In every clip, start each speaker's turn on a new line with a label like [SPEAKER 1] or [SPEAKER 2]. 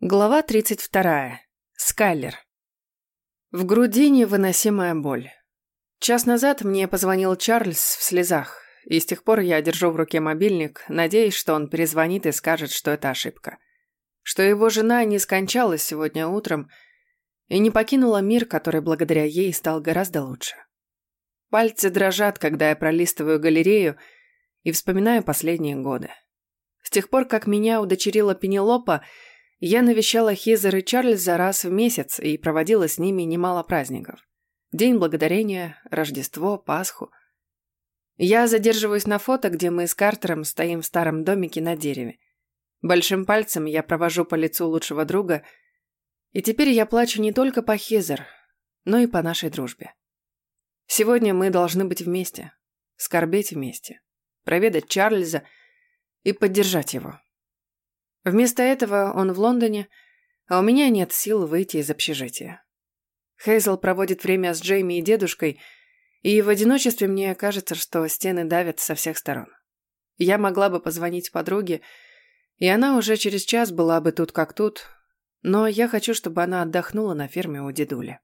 [SPEAKER 1] Глава 32. Скайлер. В груди невыносимая боль. Час назад мне позвонил Чарльз в слезах, и с тех пор я держу в руке мобильник, надеясь, что он перезвонит и скажет, что это ошибка. Что его жена не скончалась сегодня утром и не покинула мир, который благодаря ей стал гораздо лучше. Пальцы дрожат, когда я пролистываю галерею и вспоминаю последние годы. С тех пор, как меня удочерила Пенелопа, я навещала Хизер и Чарльза раз в месяц и проводила с ними немало праздников. День Благодарения, Рождество, Пасху. Я задерживаюсь на фото, где мы с Картером стоим в старом домике на дереве. Большим пальцем я провожу по лицу лучшего друга, и теперь я плачу не только по Хизер, но и по нашей дружбе. Сегодня мы должны быть вместе, скорбеть вместе, проведать Чарльза и поддержать его. Вместо этого он в Лондоне, а у меня нет сил выйти из общежития. Хейзел проводит время с Джейми и дедушкой, и в одиночестве мне кажется, что стены давят со всех сторон. Я могла бы позвонить подруге, и она уже через час была бы тут как тут, но я хочу, чтобы она отдохнула на ферме у дедули.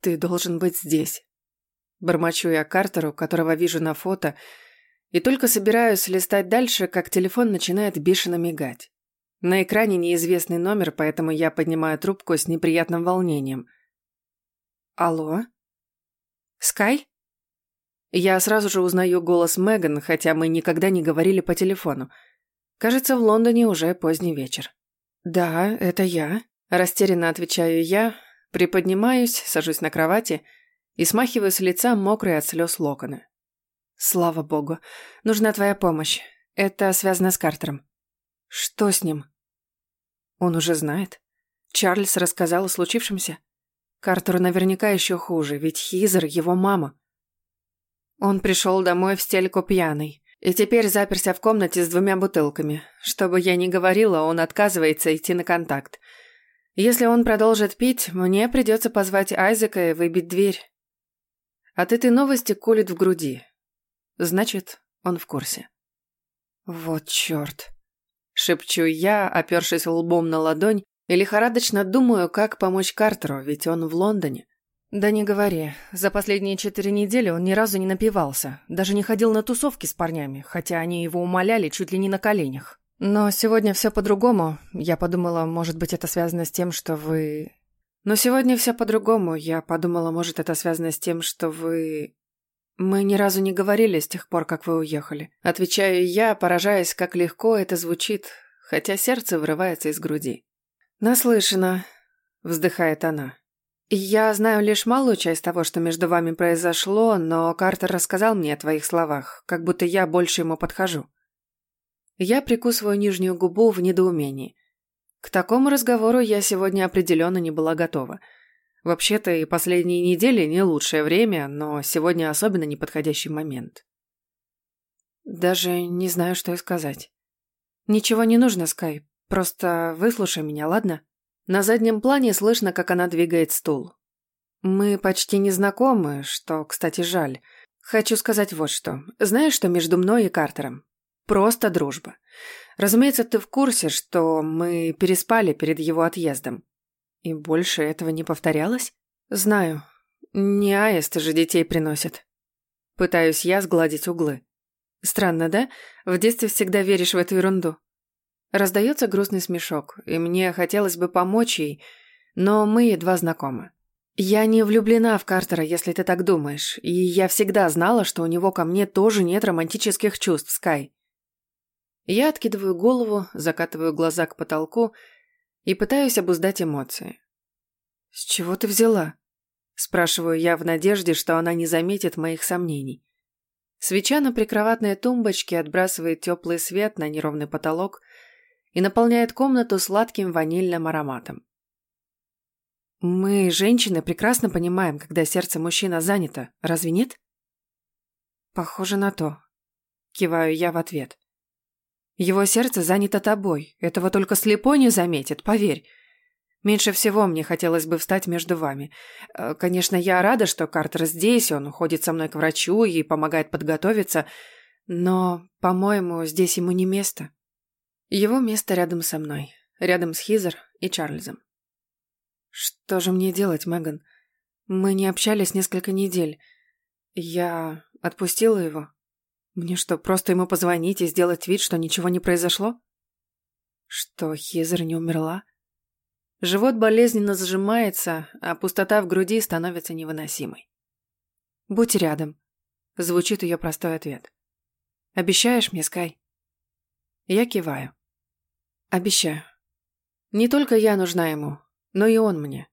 [SPEAKER 1] «Ты должен быть здесь», – бормочу я Картеру, которого вижу на фото, и только собираюсь листать дальше, как телефон начинает бешено мигать. На экране неизвестный номер, поэтому я поднимаю трубку с неприятным волнением. «Алло? Скай?» Я сразу же узнаю голос Меган, хотя мы никогда не говорили по телефону. Кажется, в Лондоне уже поздний вечер. «Да, это я», – растерянно отвечаю я, приподнимаюсь, сажусь на кровати и смахиваю с лица мокрые от слез локоны. «Слава богу. Нужна твоя помощь. Это связано с Картером». Что с ним? Он уже знает. Чарльз рассказал о случившемся. Картеру наверняка еще хуже, ведь Хизер – его мама. Он пришел домой в стельку пьяный. И теперь заперся в комнате с двумя бутылками. Что бы я ни говорила, он отказывается идти на контакт. Если он продолжит пить, мне придется позвать Айзека и выбить дверь. От этой новости колет в груди. Значит, он в курсе. Вот черт. Шепчу я, опершись лбом на ладонь, и лихорадочно думаю, как помочь Картеру, ведь он в Лондоне. Да не говори, за последние четыре недели он ни разу не напивался, даже не ходил на тусовки с парнями, хотя они его умоляли чуть ли не на коленях. Но сегодня все по-другому. Я подумала, может быть, это связано с тем, что вы... Но сегодня все по-другому. Я подумала, может, это связано с тем, что вы... «Мы ни разу не говорили с тех пор, как вы уехали». Отвечаю я, поражаясь, как легко это звучит, хотя сердце вырывается из груди. «Наслышана», — вздыхает она. «Я знаю лишь малую часть того, что между вами произошло, но Картер рассказал мне о твоих словах, как будто я больше ему подхожу». Я прикусываю нижнюю губу в недоумении. К такому разговору я сегодня определенно не была готова — Вообще-то и последние недели не лучшее время, но сегодня особенно неподходящий момент. Даже не знаю, что и сказать. Ничего не нужно, Скай. Просто выслушай меня, ладно? На заднем плане слышно, как она двигает стул. Мы почти не знакомы, что, кстати, жаль. Хочу сказать вот что. Знаешь, что между мной и Картером? Просто дружба. Разумеется, ты в курсе, что мы переспали перед его отъездом. И больше этого не повторялось? Знаю. Не аисты же детей приносят. Пытаюсь я сгладить углы. Странно, да? В детстве всегда веришь в эту ерунду. Раздается грустный смешок, и мне хотелось бы помочь ей, но мы едва знакомы. Я не влюблена в Картера, если ты так думаешь, и я всегда знала, что у него ко мне тоже нет романтических чувств, Скай. Я откидываю голову, закатываю глаза к потолку и пытаюсь обуздать эмоции. «С чего ты взяла?» Спрашиваю я в надежде, что она не заметит моих сомнений. Свеча на прикроватной тумбочке отбрасывает теплый свет на неровный потолок и наполняет комнату сладким ванильным ароматом. Мы, женщины, прекрасно понимаем, когда сердце мужчина занято, разве нет? Похоже на то. Киваю я в ответ. Его сердце занято тобой. Этого только слепой не заметит, поверь. Меньше всего мне хотелось бы встать между вами. Э, конечно, я рада, что Картер здесь, он уходит со мной к врачу и помогает подготовиться, но, по-моему, здесь ему не место. Его место рядом со мной. рядом с Хизер и Чарльзом. Что же мне делать, Меган? Мы не общались несколько недель. Я отпустила его. Мне что, просто ему позвонить и сделать вид, что ничего не произошло? Что, Хизер не умерла? Живот болезненно сжимается, а пустота в груди становится невыносимой. «Будь рядом», — звучит ее простой ответ. «Обещаешь мне, Скай?» Я киваю. «Обещаю. Не только я нужна ему, но и он мне.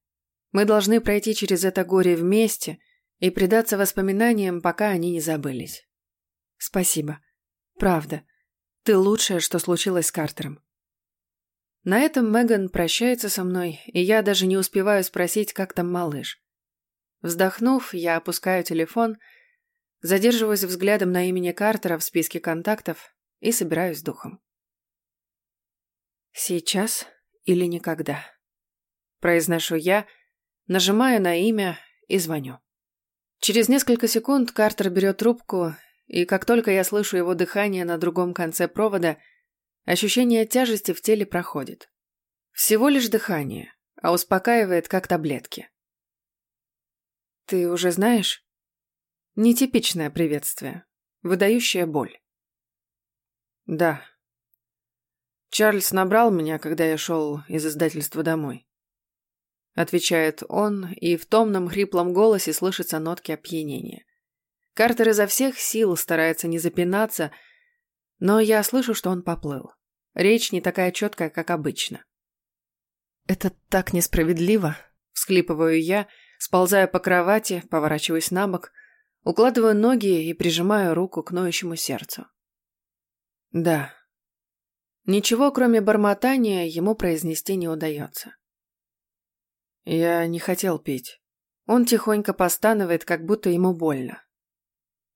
[SPEAKER 1] Мы должны пройти через это горе вместе и предаться воспоминаниям, пока они не забылись. Спасибо. Правда. Ты лучшее, что случилось с Картером. На этом Меган прощается со мной, и я даже не успеваю спросить, как там малыш. Вздохнув, я опускаю телефон, задерживаюсь взглядом на имени Картера в списке контактов и собираюсь с духом. «Сейчас или никогда?» Произношу я, нажимаю на имя и звоню. Через несколько секунд Картер берет трубку, и как только я слышу его дыхание на другом конце провода – Ощущение тяжести в теле проходит. Всего лишь дыхание, а успокаивает, как таблетки. Ты уже знаешь? Нетипичное приветствие, выдающая боль. Да. Чарльз набрал меня, когда я шел из издательства домой. Отвечает он, и в томном хриплом голосе слышатся нотки опьянения. Картер изо всех сил старается не запинаться, но я слышу, что он поплыл. Речь не такая четкая, как обычно. «Это так несправедливо», — всхлипываю я, сползая по кровати, поворачиваясь на бок, укладываю ноги и прижимаю руку к ноющему сердцу. «Да». Ничего, кроме бормотания, ему произнести не удается. «Я не хотел пить». Он тихонько постанывает, как будто ему больно.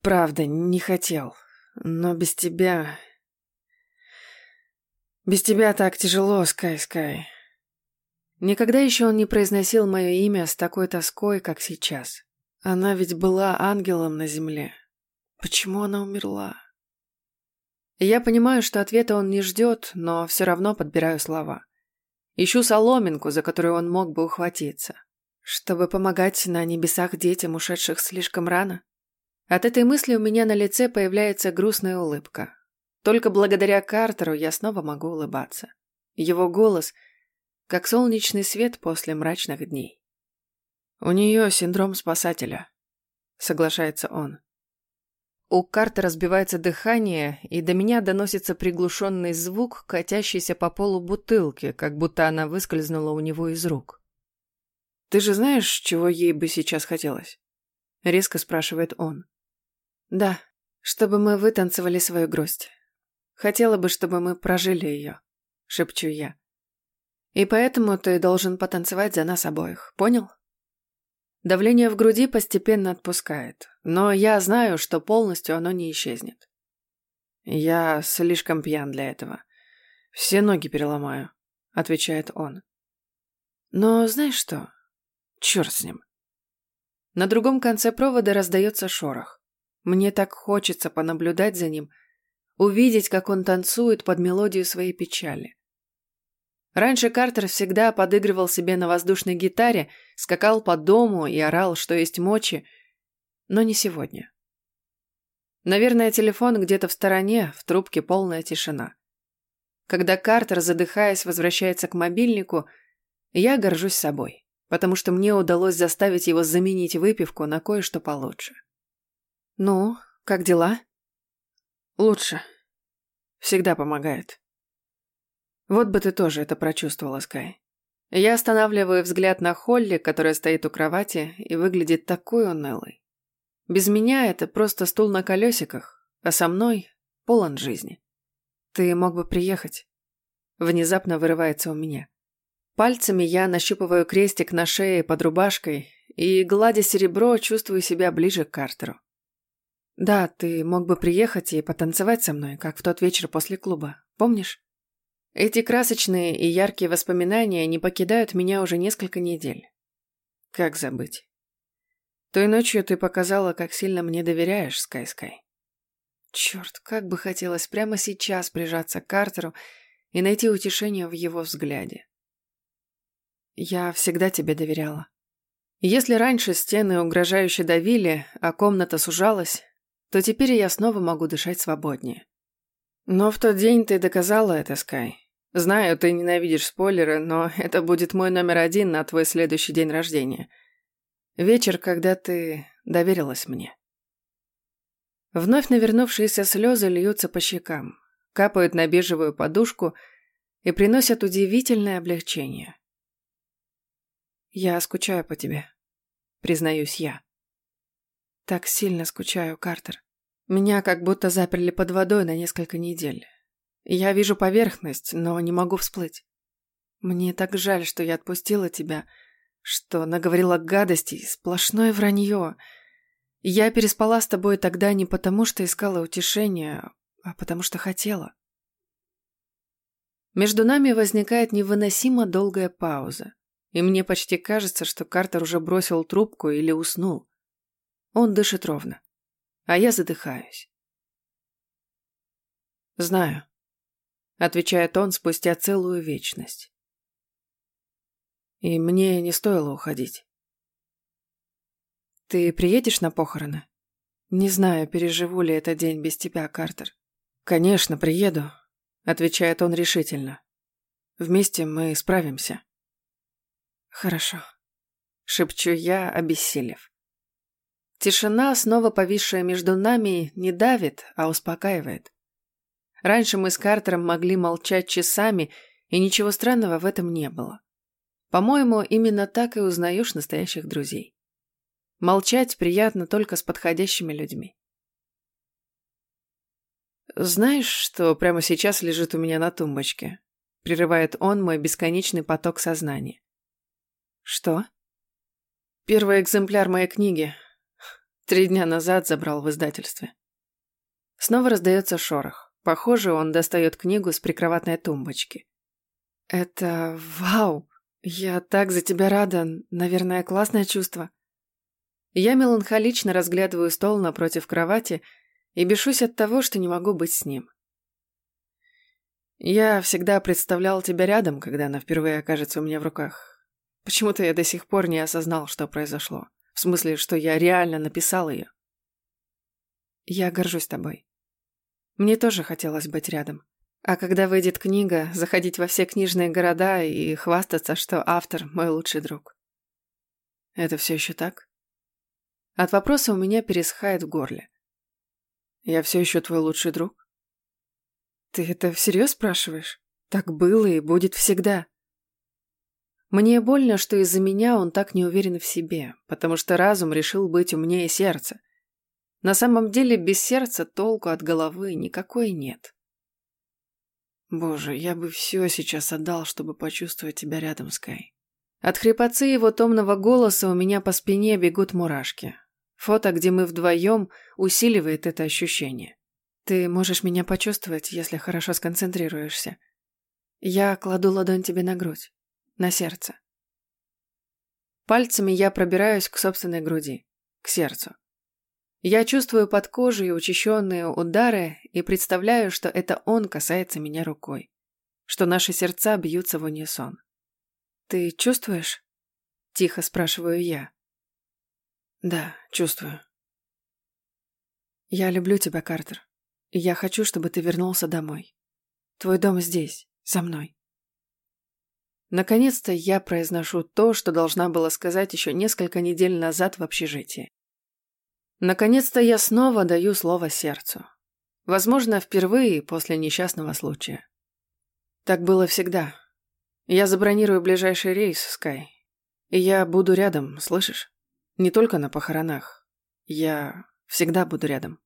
[SPEAKER 1] «Правда, не хотел. Но без тебя... Без тебя так тяжело, Скай, Скай. Никогда еще он не произносил мое имя с такой тоской, как сейчас. Она ведь была ангелом на земле. Почему она умерла? Я понимаю, что ответа он не ждет, но все равно подбираю слова. Ищу соломинку, за которую он мог бы ухватиться. Чтобы помогать на небесах детям, ушедших слишком рано. От этой мысли у меня на лице появляется грустная улыбка. Только благодаря Картеру я снова могу улыбаться. Его голос — как солнечный свет после мрачных дней. «У нее синдром спасателя», — соглашается он. У Картера сбивается дыхание, и до меня доносится приглушенный звук, катящийся по полу бутылки, как будто она выскользнула у него из рук. «Ты же знаешь, чего ей бы сейчас хотелось?» — резко спрашивает он. «Да, чтобы мы вытанцевали свою грусть. Хотела бы, чтобы мы прожили ее», — шепчу я. «И поэтому ты должен потанцевать за нас обоих, понял?» Давление в груди постепенно отпускает, но я знаю, что полностью оно не исчезнет. «Я слишком пьян для этого. Все ноги переломаю», — отвечает он. «Но знаешь что? Черт с ним». На другом конце провода раздается шорох. Мне так хочется понаблюдать за ним — увидеть, как он танцует под мелодию своей печали. Раньше Картер всегда подыгрывал себе на воздушной гитаре, скакал по дому и орал, что есть мочи, но не сегодня. Наверное, телефон где-то в стороне, в трубке полная тишина. Когда Картер, задыхаясь, возвращается к мобильнику, я горжусь собой, потому что мне удалось заставить его заменить выпивку на кое-что получше. «Ну, как дела?» Лучше. Всегда помогает. Вот бы ты тоже это прочувствовала, Скай. Я останавливаю взгляд на Холли, которая стоит у кровати и выглядит такой унылой. Без меня это просто стул на колесиках, а со мной полон жизни. Ты мог бы приехать. Внезапно вырывается у меня. Пальцами я нащупываю крестик на шее под рубашкой и, гладя серебро, чувствую себя ближе к Картеру. «Да, ты мог бы приехать и потанцевать со мной, как в тот вечер после клуба. Помнишь?» Эти красочные и яркие воспоминания не покидают меня уже несколько недель. Как забыть? Той ночью ты показала, как сильно мне доверяешь, Скай-Скай. Черт, как бы хотелось прямо сейчас прижаться к Картеру и найти утешение в его взгляде. Я всегда тебе доверяла. Если раньше стены угрожающе давили, а комната сужалась, то теперь я снова могу дышать свободнее. Но в тот день ты доказала это, Скай. Знаю, ты ненавидишь спойлеры, но это будет мой номер один на твой следующий день рождения. Вечер, когда ты доверилась мне. Вновь навернувшиеся слезы льются по щекам, капают на бежевую подушку и приносят удивительное облегчение. Я скучаю по тебе, признаюсь я. Так сильно скучаю, Картер. Меня как будто заперли под водой на несколько недель. Я вижу поверхность, но не могу всплыть. Мне так жаль, что я отпустила тебя, что наговорила гадостей, сплошное вранье — я переспала с тобой тогда не потому, что искала утешения, а потому что хотела. Между нами возникает невыносимо долгая пауза, и мне почти кажется, что Картер уже бросил трубку или уснул. Он дышит ровно, а я задыхаюсь. «Знаю», — отвечает он спустя целую вечность. И мне не стоило уходить. «Ты приедешь на похороны?» «Не знаю, переживу ли этот день без тебя, Картер». «Конечно, приеду», — отвечает он решительно. «Вместе мы справимся». «Хорошо», — шепчу я, обессилев. Тишина, снова повисшая между нами, не давит, а успокаивает. Раньше мы с Картером могли молчать часами, и ничего странного в этом не было. По-моему, именно так и узнаешь настоящих друзей. Молчать приятно только с подходящими людьми. «Знаешь, что прямо сейчас лежит у меня на тумбочке?» Прерывает он мой бесконечный поток сознания. «Что?» «Первый экземпляр моей книги. Три дня назад забрал в издательстве». Снова раздается шорох. Похоже, он достает книгу с прикроватной тумбочки. «Это... вау! Я так за тебя рада. Наверное, классное чувство. Я меланхолично разглядываю стол напротив кровати и бешусь от того, что не могу быть с ним. Я всегда представлял тебя рядом, когда она впервые окажется у меня в руках. Почему-то я до сих пор не осознал, что произошло. В смысле, что я реально написал ее. Я горжусь тобой. Мне тоже хотелось быть рядом. А когда выйдет книга, заходить во все книжные города и хвастаться, что автор мой лучший друг. Это все еще так? От вопроса у меня пересыхает в горле. Я все еще твой лучший друг? Ты это всерьез спрашиваешь? Так было и будет всегда. Мне больно, что из-за меня он так не уверен в себе, потому что разум решил быть умнее сердца. На самом деле без сердца толку от головы никакой нет. Боже, я бы все сейчас отдал, чтобы почувствовать тебя рядом, Скай. От хрипотцы его томного голоса у меня по спине бегут мурашки. Фото, где мы вдвоем, усиливает это ощущение. Ты можешь меня почувствовать, если хорошо сконцентрируешься. Я кладу ладонь тебе на грудь, на сердце. Пальцами я пробираюсь к собственной груди, к сердцу. Я чувствую под кожей учащенные удары и представляю, что это он касается меня рукой, что наши сердца бьются в унисон. «Ты чувствуешь?» – тихо спрашиваю я. Да, чувствую. Я люблю тебя, Картер. И я хочу, чтобы ты вернулся домой. Твой дом здесь, со мной. Наконец-то я произношу то, что должна была сказать еще несколько недель назад в общежитии. Наконец-то я снова даю слово сердцу. Возможно, впервые после несчастного случая. Так было всегда. Я забронирую ближайший рейс, Скай. И я буду рядом, слышишь? Не только на похоронах. Я всегда буду рядом.